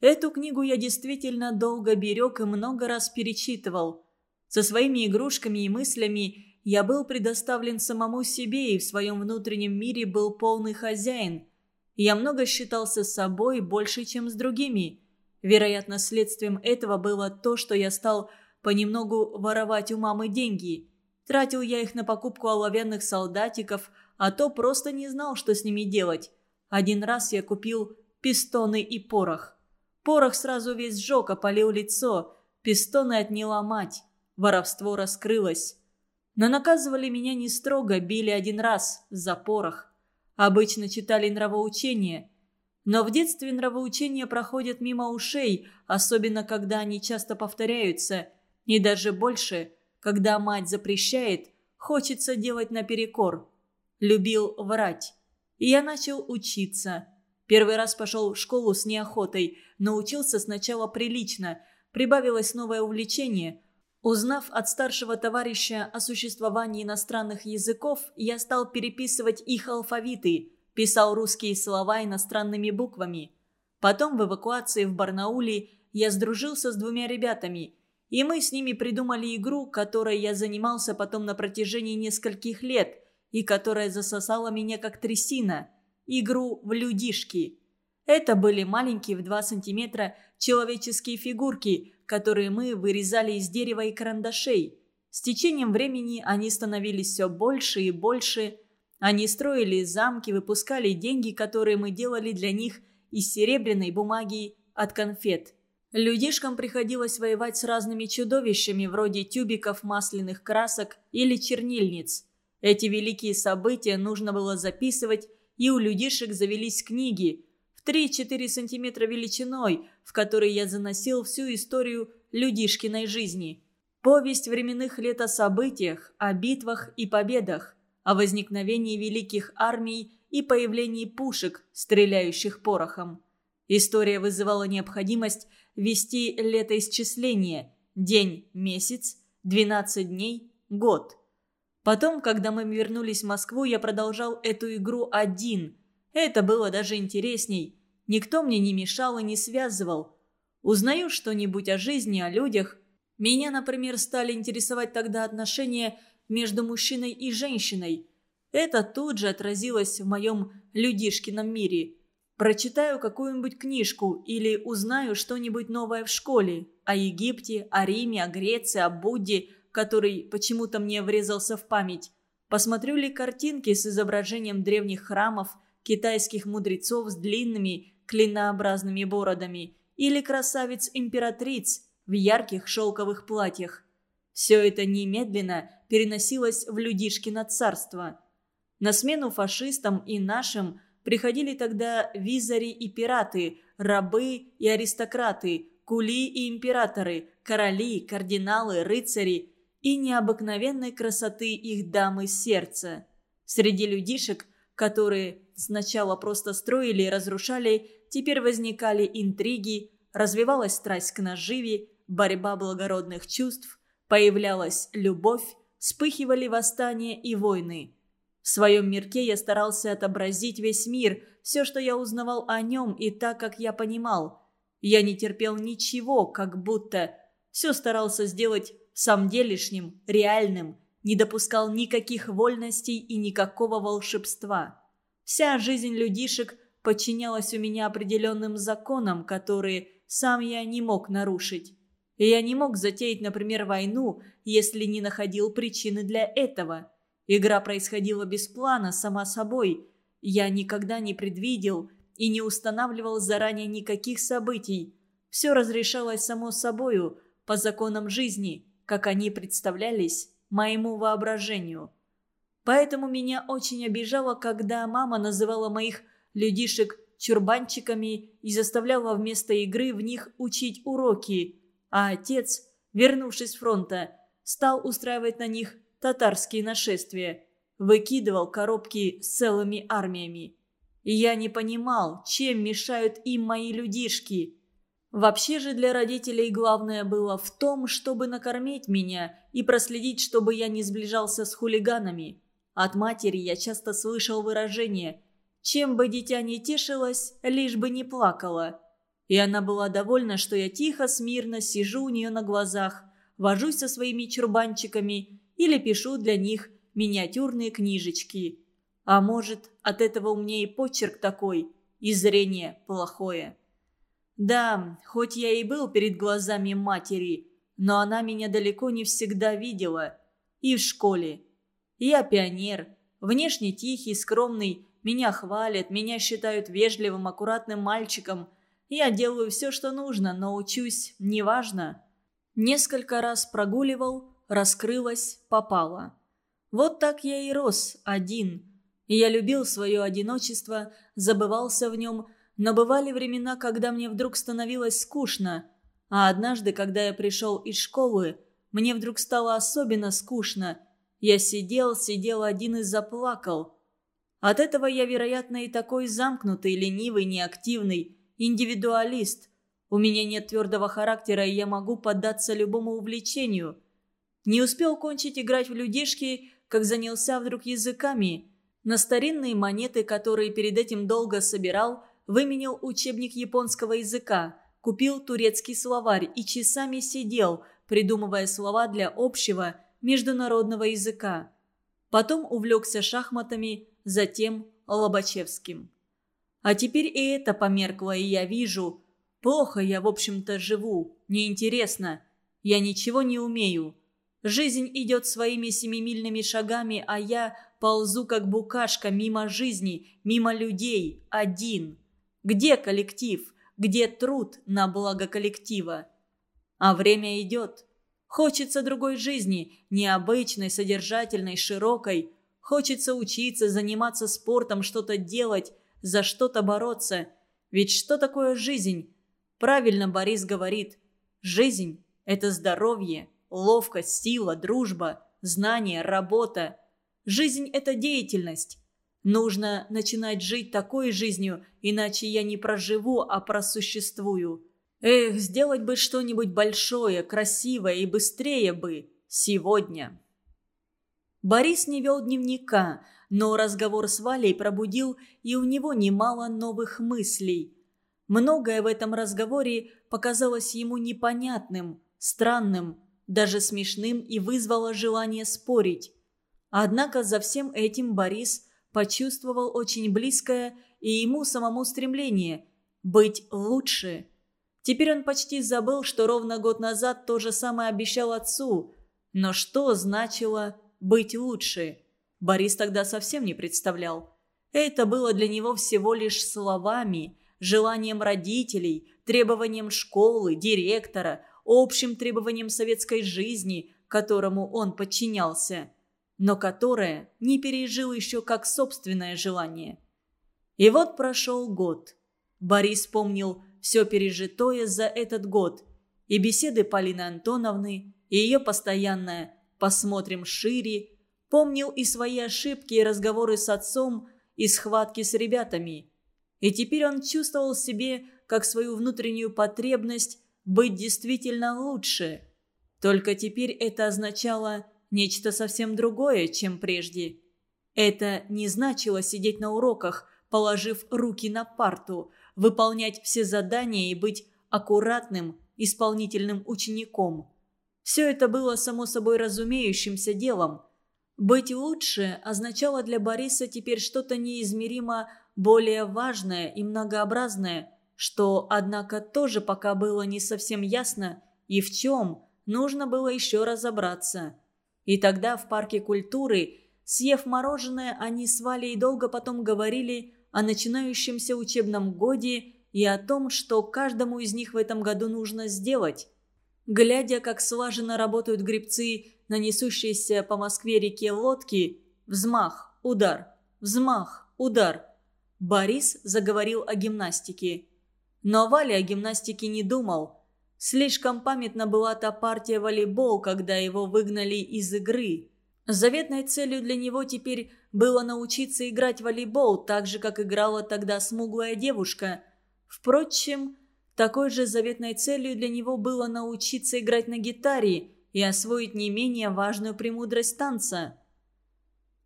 [SPEAKER 1] Эту книгу я действительно долго берег и много раз перечитывал. Со своими игрушками и мыслями я был предоставлен самому себе и в своем внутреннем мире был полный хозяин. Я много считался с собой больше, чем с другими. Вероятно, следствием этого было то, что я стал понемногу воровать у мамы деньги. Тратил я их на покупку оловянных солдатиков, а то просто не знал, что с ними делать. Один раз я купил пистоны и порох. Порох сразу весь сжег, опалил лицо. Пистоны отняла мать. Воровство раскрылось. Но наказывали меня не строго, били один раз за порох. Обычно читали нравоучения. Но в детстве нравоучения проходят мимо ушей, особенно когда они часто повторяются. И даже больше, когда мать запрещает, хочется делать наперекор. Любил врать. И я начал учиться. Первый раз пошел в школу с неохотой, но учился сначала прилично. Прибавилось новое увлечение. Узнав от старшего товарища о существовании иностранных языков, я стал переписывать их алфавиты, писал русские слова иностранными буквами. Потом в эвакуации в Барнауле я сдружился с двумя ребятами, и мы с ними придумали игру, которой я занимался потом на протяжении нескольких лет, и которая засосала меня как трясина – игру в людишки. Это были маленькие в 2 сантиметра человеческие фигурки, которые мы вырезали из дерева и карандашей. С течением времени они становились все больше и больше. Они строили замки, выпускали деньги, которые мы делали для них из серебряной бумаги от конфет. Людишкам приходилось воевать с разными чудовищами, вроде тюбиков масляных красок или чернильниц. Эти великие события нужно было записывать и у людишек завелись книги в 3-4 сантиметра величиной, в которые я заносил всю историю людишкиной жизни. Повесть временных лет о событиях, о битвах и победах, о возникновении великих армий и появлении пушек, стреляющих порохом. История вызывала необходимость вести летоисчисление – день, месяц, 12 дней, год – Потом, когда мы вернулись в Москву, я продолжал эту игру один. Это было даже интересней. Никто мне не мешал и не связывал. Узнаю что-нибудь о жизни, о людях. Меня, например, стали интересовать тогда отношения между мужчиной и женщиной. Это тут же отразилось в моем людишкином мире. Прочитаю какую-нибудь книжку или узнаю что-нибудь новое в школе. О Египте, о Риме, о Греции, о Будде, который почему-то мне врезался в память. Посмотрю ли картинки с изображением древних храмов, китайских мудрецов с длинными клинообразными бородами или красавиц-императриц в ярких шелковых платьях. Все это немедленно переносилось в Людишкино царство. На смену фашистам и нашим приходили тогда визари и пираты, рабы и аристократы, кули и императоры, короли, кардиналы, рыцари и необыкновенной красоты их дамы сердца. Среди людишек, которые сначала просто строили и разрушали, теперь возникали интриги, развивалась страсть к наживе, борьба благородных чувств, появлялась любовь, вспыхивали восстания и войны. В своем мирке я старался отобразить весь мир, все, что я узнавал о нем и так, как я понимал. Я не терпел ничего, как будто все старался сделать сам делишним, реальным, не допускал никаких вольностей и никакого волшебства. Вся жизнь людишек подчинялась у меня определенным законам, которые сам я не мог нарушить. И я не мог затеять, например, войну, если не находил причины для этого. Игра происходила без плана, сама собой. Я никогда не предвидел и не устанавливал заранее никаких событий. Все разрешалось само собою, по законам жизни – как они представлялись моему воображению. Поэтому меня очень обижало, когда мама называла моих людишек чурбанчиками и заставляла вместо игры в них учить уроки, а отец, вернувшись с фронта, стал устраивать на них татарские нашествия. выкидывал коробки с целыми армиями. И я не понимал, чем мешают им мои людишки. Вообще же для родителей главное было в том, чтобы накормить меня и проследить, чтобы я не сближался с хулиганами. От матери я часто слышал выражение «Чем бы дитя не тешилось, лишь бы не плакало». И она была довольна, что я тихо, смирно сижу у нее на глазах, вожусь со своими чурбанчиками или пишу для них миниатюрные книжечки. А может, от этого у меня и почерк такой, и зрение плохое. Да, хоть я и был перед глазами матери, но она меня далеко не всегда видела. И в школе. Я пионер, внешне тихий, скромный, меня хвалят, меня считают вежливым, аккуратным мальчиком. Я делаю все, что нужно, но учусь неважно. Несколько раз прогуливал, раскрылась, попала. Вот так я и рос, один. Я любил свое одиночество, забывался в нем, но бывали времена, когда мне вдруг становилось скучно. А однажды, когда я пришел из школы, мне вдруг стало особенно скучно. Я сидел, сидел один и заплакал. От этого я, вероятно, и такой замкнутый, ленивый, неактивный, индивидуалист. У меня нет твердого характера, и я могу поддаться любому увлечению. Не успел кончить играть в людишки, как занялся вдруг языками. На старинные монеты, которые перед этим долго собирал – выменил учебник японского языка, купил турецкий словарь и часами сидел, придумывая слова для общего международного языка. Потом увлекся шахматами, затем Лобачевским. А теперь и это померкло, и я вижу. Плохо я, в общем-то, живу, неинтересно. Я ничего не умею. Жизнь идет своими семимильными шагами, а я ползу, как букашка, мимо жизни, мимо людей, один. Где коллектив? Где труд на благо коллектива? А время идет. Хочется другой жизни, необычной, содержательной, широкой. Хочется учиться, заниматься спортом, что-то делать, за что-то бороться. Ведь что такое жизнь? Правильно Борис говорит. Жизнь – это здоровье, ловкость, сила, дружба, знание, работа. Жизнь – это деятельность. Нужно начинать жить такой жизнью, иначе я не проживу, а просуществую. Эх, сделать бы что-нибудь большое, красивое и быстрее бы. Сегодня. Борис не вел дневника, но разговор с Валей пробудил и у него немало новых мыслей. Многое в этом разговоре показалось ему непонятным, странным, даже смешным и вызвало желание спорить. Однако за всем этим Борис почувствовал очень близкое и ему самому стремление – быть лучше. Теперь он почти забыл, что ровно год назад то же самое обещал отцу. Но что значило «быть лучше»? Борис тогда совсем не представлял. Это было для него всего лишь словами, желанием родителей, требованием школы, директора, общим требованием советской жизни, которому он подчинялся но которое не пережил еще как собственное желание. И вот прошел год. Борис помнил все пережитое за этот год. И беседы Полины Антоновны, и ее постоянное «посмотрим шире», помнил и свои ошибки, и разговоры с отцом, и схватки с ребятами. И теперь он чувствовал себе как свою внутреннюю потребность быть действительно лучше. Только теперь это означало – нечто совсем другое, чем прежде. Это не значило сидеть на уроках, положив руки на парту, выполнять все задания и быть аккуратным, исполнительным учеником. Все это было само собой разумеющимся делом. Быть лучше означало для Бориса теперь что-то неизмеримо более важное и многообразное, что, однако, тоже пока было не совсем ясно и в чем нужно было еще разобраться – и тогда в парке культуры, съев мороженое, они с Валей долго потом говорили о начинающемся учебном годе и о том, что каждому из них в этом году нужно сделать. Глядя, как слаженно работают грибцы на несущейся по Москве реке лодки, взмах, удар, взмах, удар. Борис заговорил о гимнастике. Но Валя о гимнастике не думал – Слишком памятна была та партия волейбол, когда его выгнали из игры. Заветной целью для него теперь было научиться играть в волейбол так же, как играла тогда смуглая девушка. Впрочем, такой же заветной целью для него было научиться играть на гитаре и освоить не менее важную премудрость танца.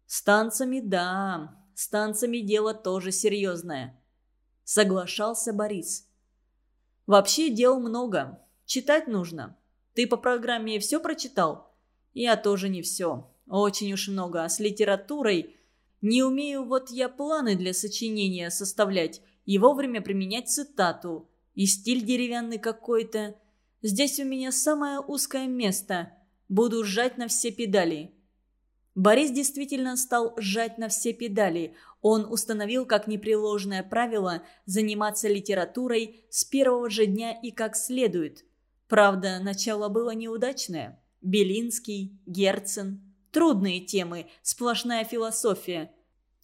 [SPEAKER 1] С танцами, да, с танцами дело тоже серьезное. Соглашался Борис. Вообще дел много. Читать нужно. Ты по программе все прочитал? Я тоже не все. Очень уж много. А с литературой... Не умею вот я планы для сочинения составлять и вовремя применять цитату. И стиль деревянный какой-то. Здесь у меня самое узкое место. Буду сжать на все педали. Борис действительно стал сжать на все педали. Он установил как непреложное правило заниматься литературой с первого же дня и как следует. Правда, начало было неудачное. Белинский, Герцен, Трудные темы, сплошная философия.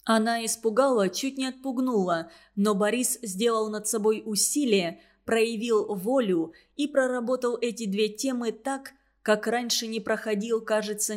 [SPEAKER 1] Она испугала, чуть не отпугнула, но Борис сделал над собой усилие, проявил волю и проработал эти две темы так, как раньше не проходил, кажется,